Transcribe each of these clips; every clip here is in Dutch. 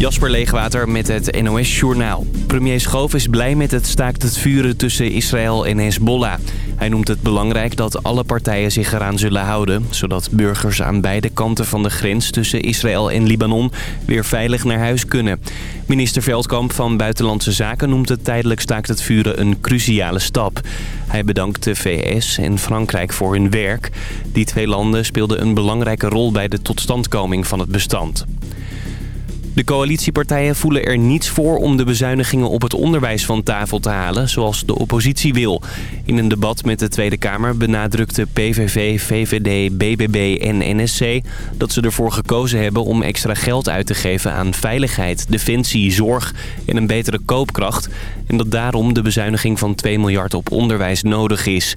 Jasper Leegwater met het NOS Journaal. Premier Schoof is blij met het staakt het vuren tussen Israël en Hezbollah. Hij noemt het belangrijk dat alle partijen zich eraan zullen houden... zodat burgers aan beide kanten van de grens tussen Israël en Libanon... weer veilig naar huis kunnen. Minister Veldkamp van Buitenlandse Zaken noemt het tijdelijk staakt het vuren een cruciale stap. Hij bedankt de VS en Frankrijk voor hun werk. Die twee landen speelden een belangrijke rol bij de totstandkoming van het bestand. De coalitiepartijen voelen er niets voor om de bezuinigingen op het onderwijs van tafel te halen, zoals de oppositie wil. In een debat met de Tweede Kamer benadrukte PVV, VVD, BBB en NSC dat ze ervoor gekozen hebben om extra geld uit te geven aan veiligheid, defensie, zorg en een betere koopkracht. En dat daarom de bezuiniging van 2 miljard op onderwijs nodig is.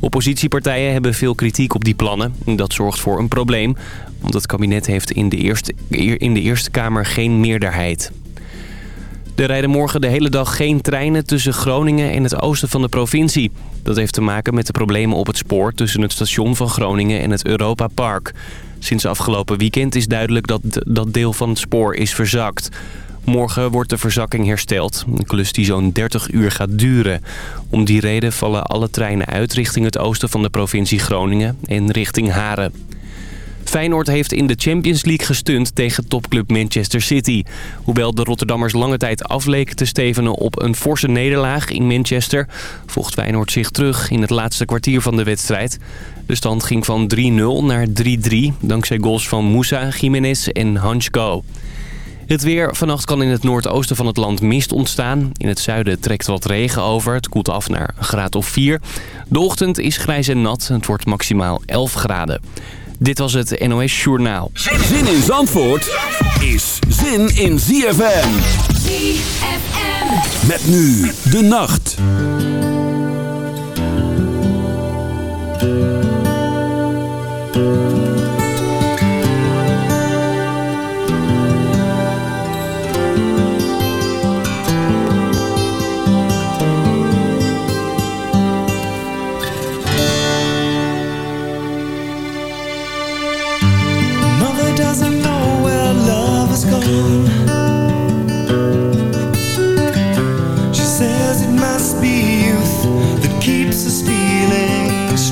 Oppositiepartijen hebben veel kritiek op die plannen. Dat zorgt voor een probleem, want het kabinet heeft in de Eerste, in de eerste Kamer geen meerderheid. Er rijden morgen de hele dag geen treinen tussen Groningen en het oosten van de provincie. Dat heeft te maken met de problemen op het spoor tussen het station van Groningen en het Europa Park. Sinds afgelopen weekend is duidelijk dat dat deel van het spoor is verzakt. Morgen wordt de verzakking hersteld. Een klus die zo'n 30 uur gaat duren. Om die reden vallen alle treinen uit richting het oosten van de provincie Groningen en richting Haren. Feyenoord heeft in de Champions League gestunt tegen topclub Manchester City. Hoewel de Rotterdammers lange tijd afleken te stevenen op een forse nederlaag in Manchester... vocht Feyenoord zich terug in het laatste kwartier van de wedstrijd. De stand ging van 3-0 naar 3-3 dankzij goals van Moussa, Jiménez en Hansko. Het weer. Vannacht kan in het noordoosten van het land mist ontstaan. In het zuiden trekt wat regen over. Het koelt af naar een graad of 4. De ochtend is grijs en nat. Het wordt maximaal 11 graden. Dit was het NOS Journaal. Zin in Zandvoort is zin in ZFM. ZFM. Met nu de nacht.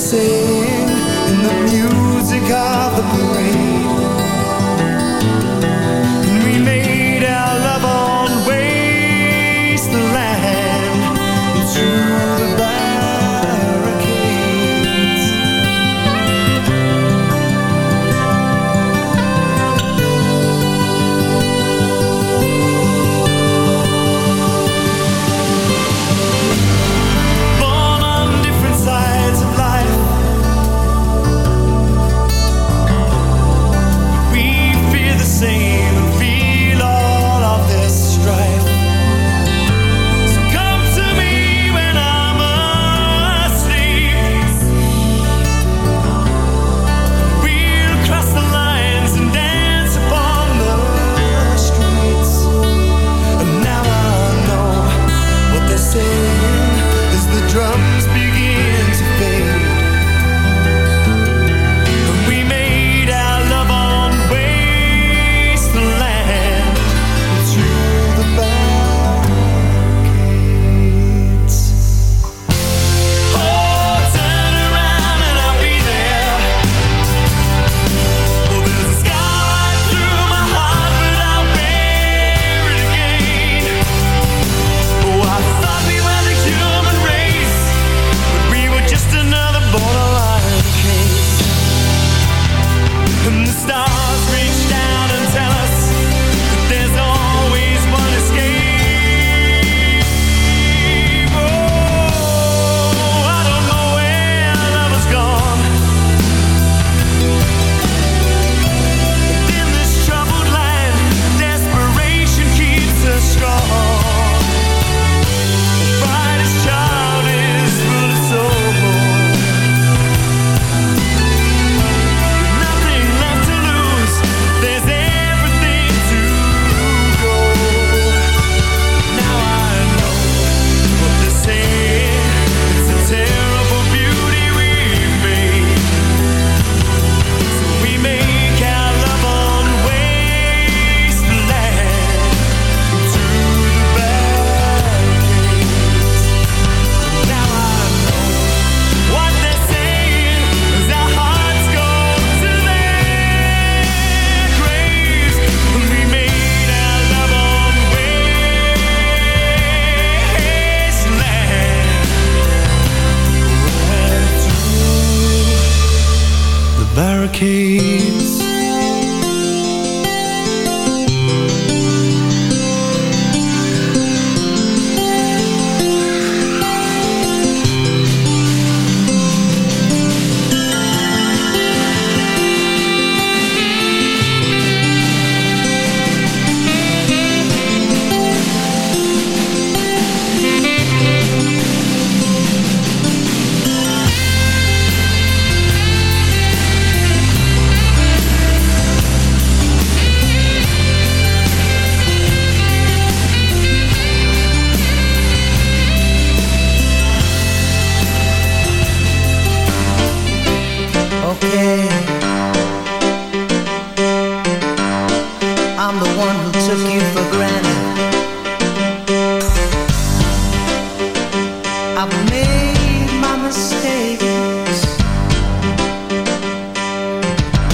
esquecer.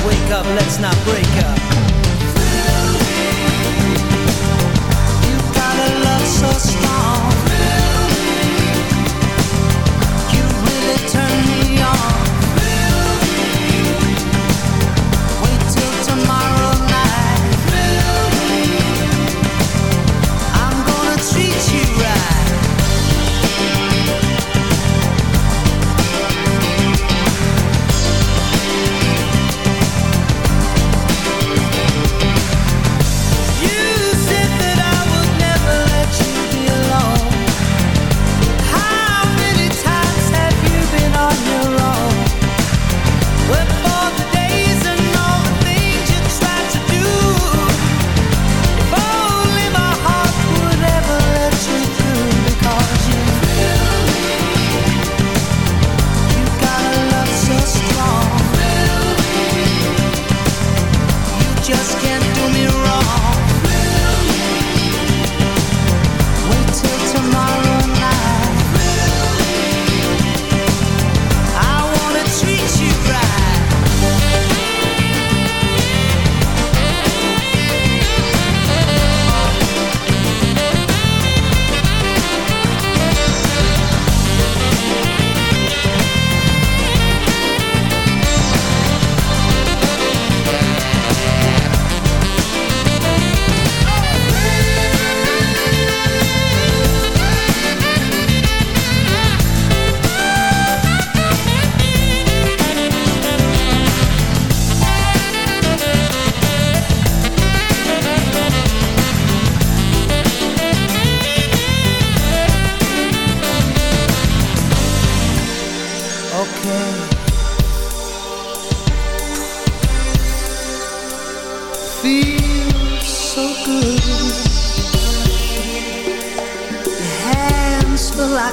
wake up, let's not break up. You got a love so strong.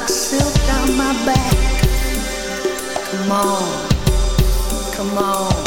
silk down my back. Come on, come on.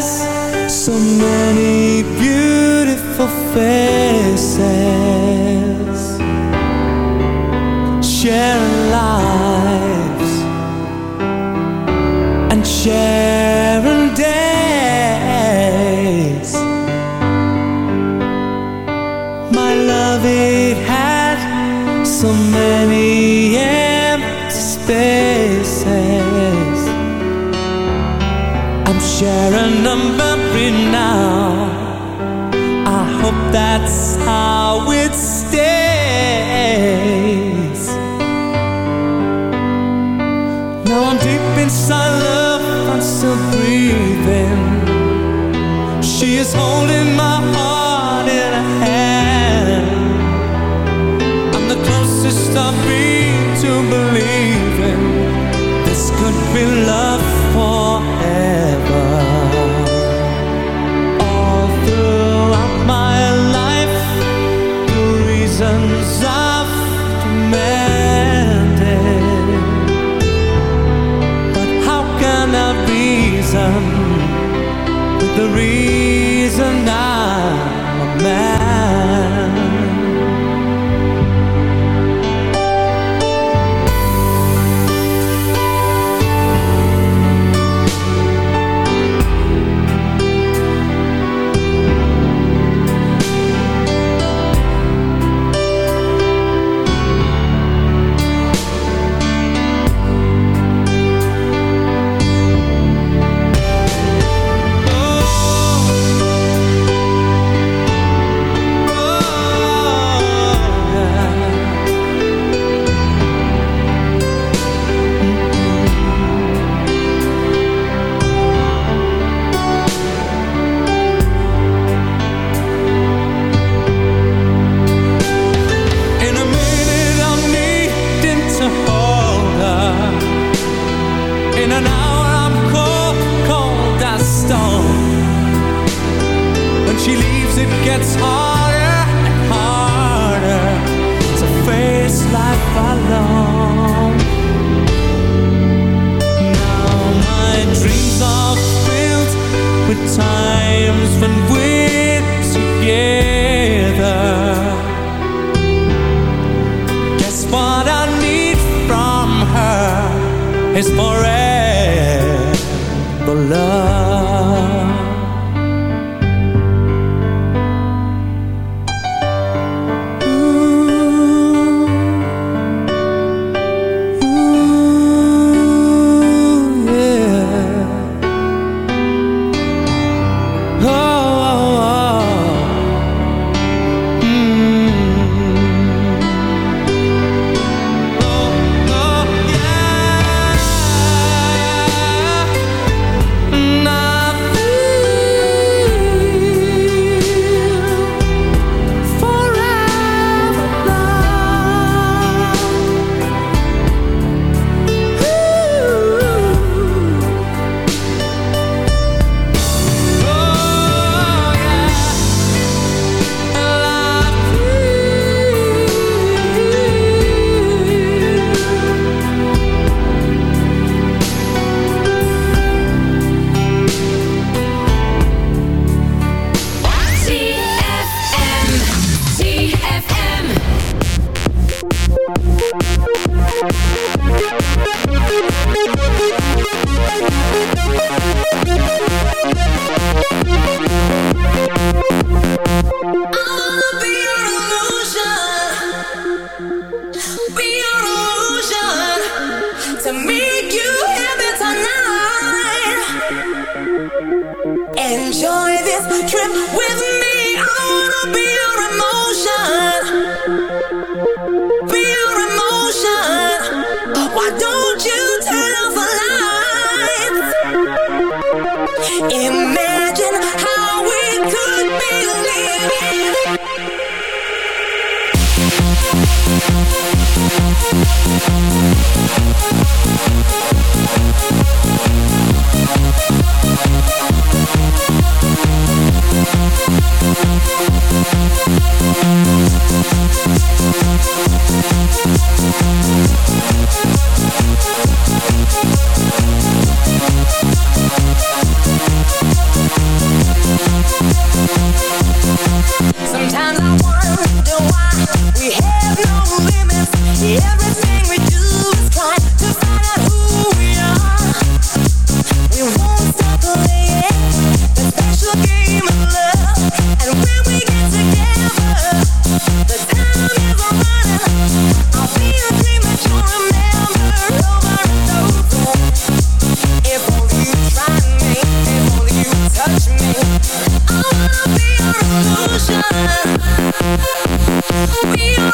past so many beautiful faces. Sharing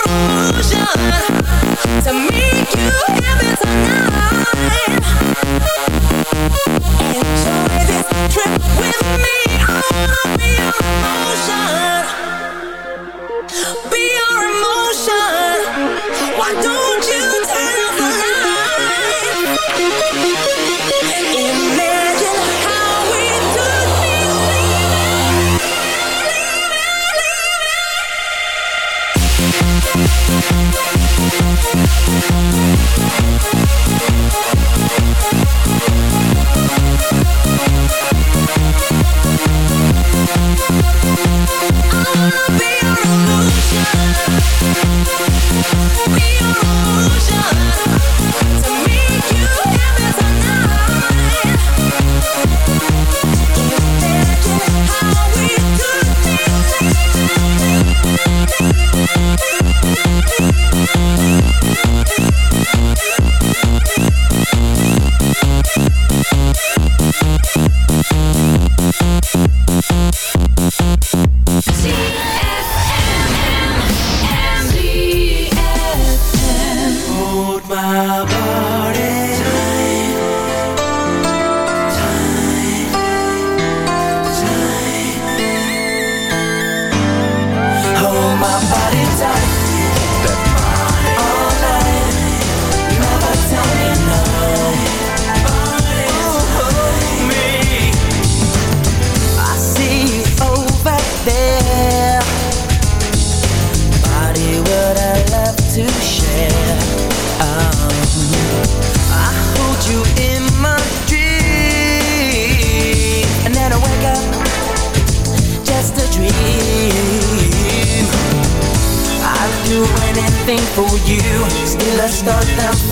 illusion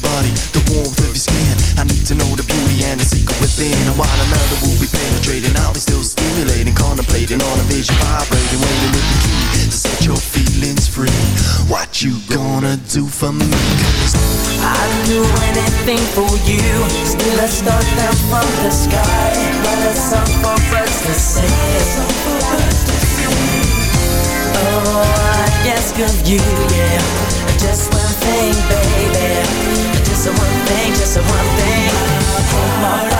Your body, the warmth of your skin I need to know the beauty and the secret within And while another will be penetrating I'll be still stimulating, contemplating on a vision Vibrating, waiting with the key To set your feelings free What you gonna do for me? Cause I'd do anything for you. Still a star down from the sky, but a song for birds to sing. Oh, I ask of you, yeah. Just one thing, baby. Just one thing, just one thing. Hold my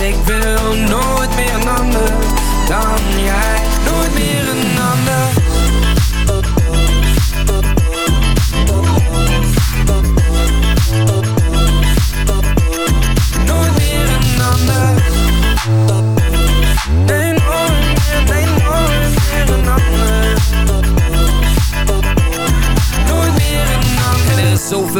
Ik wil nooit meer een ander Dan jij. Nooit meer een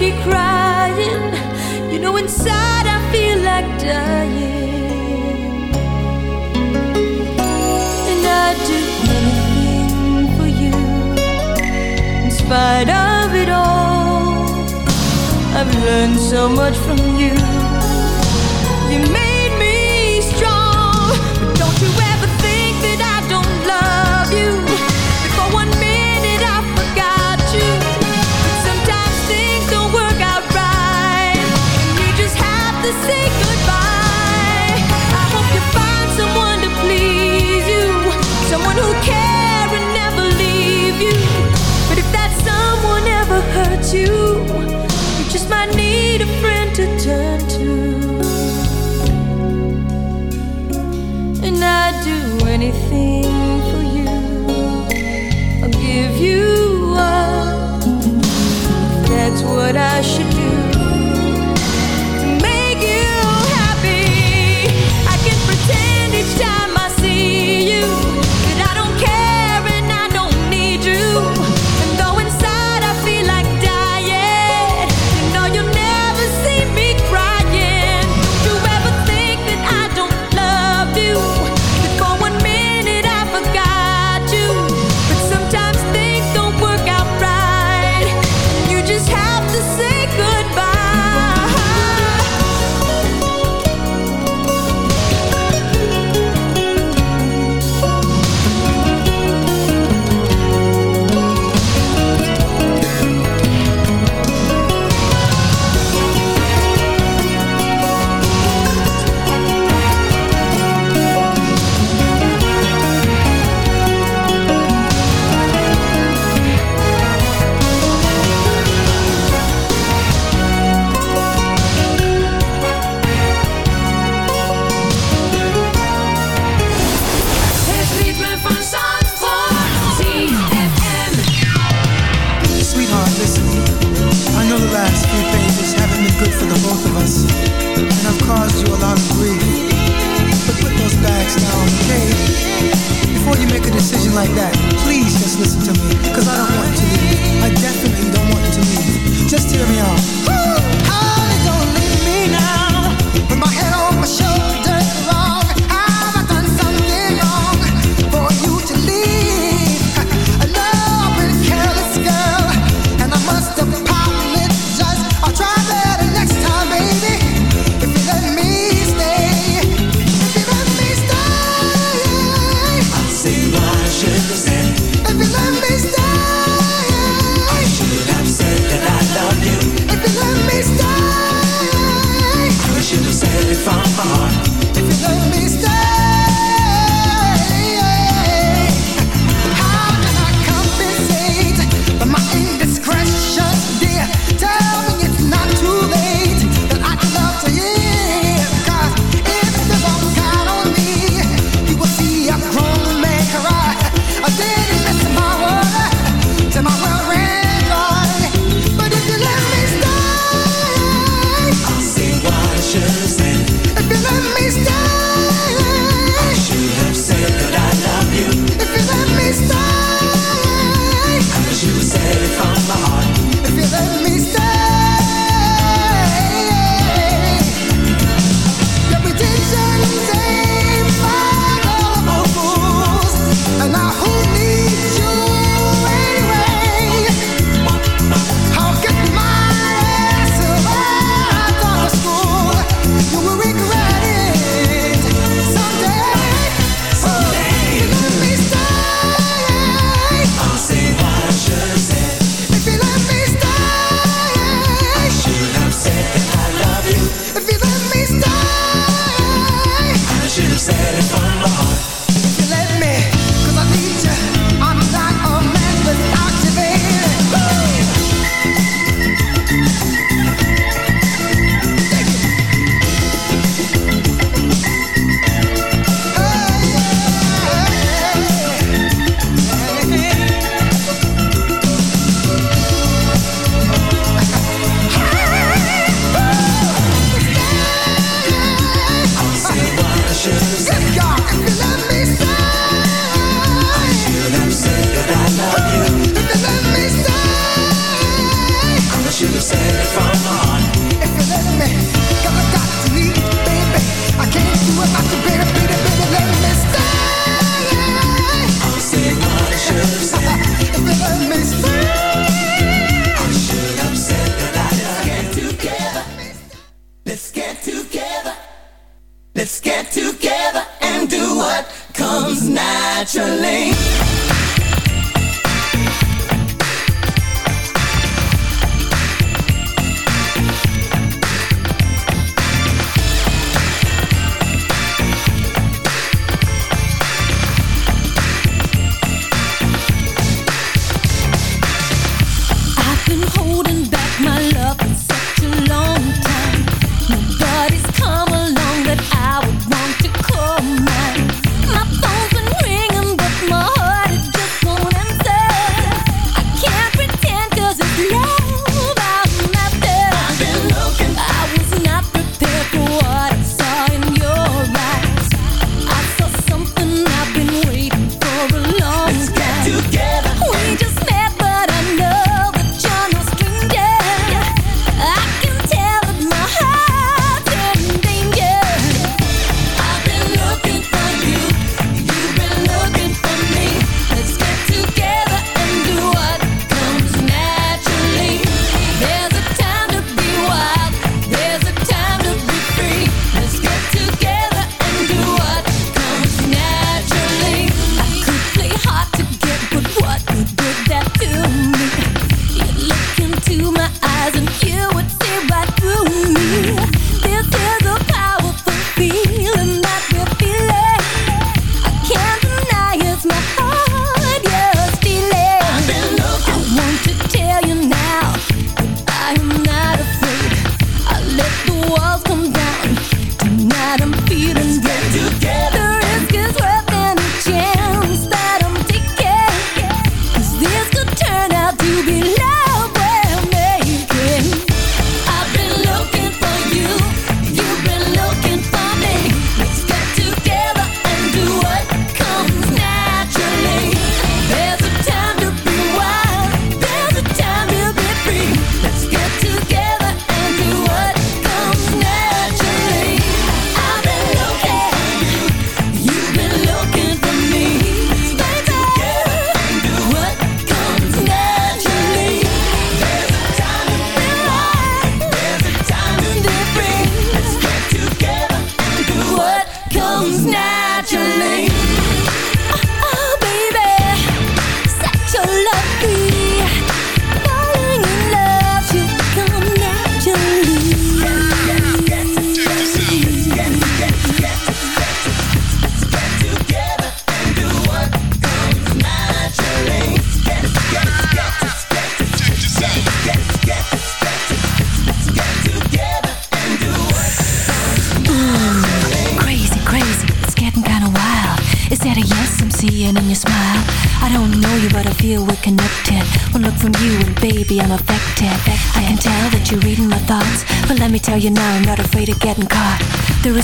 be crying. You know, inside I feel like dying. And I'd do anything for you, in spite of it all. I've learned so much from you. you. You just might need a friend to turn to. And I'd do anything for you. I'll give you up. If that's what I should do.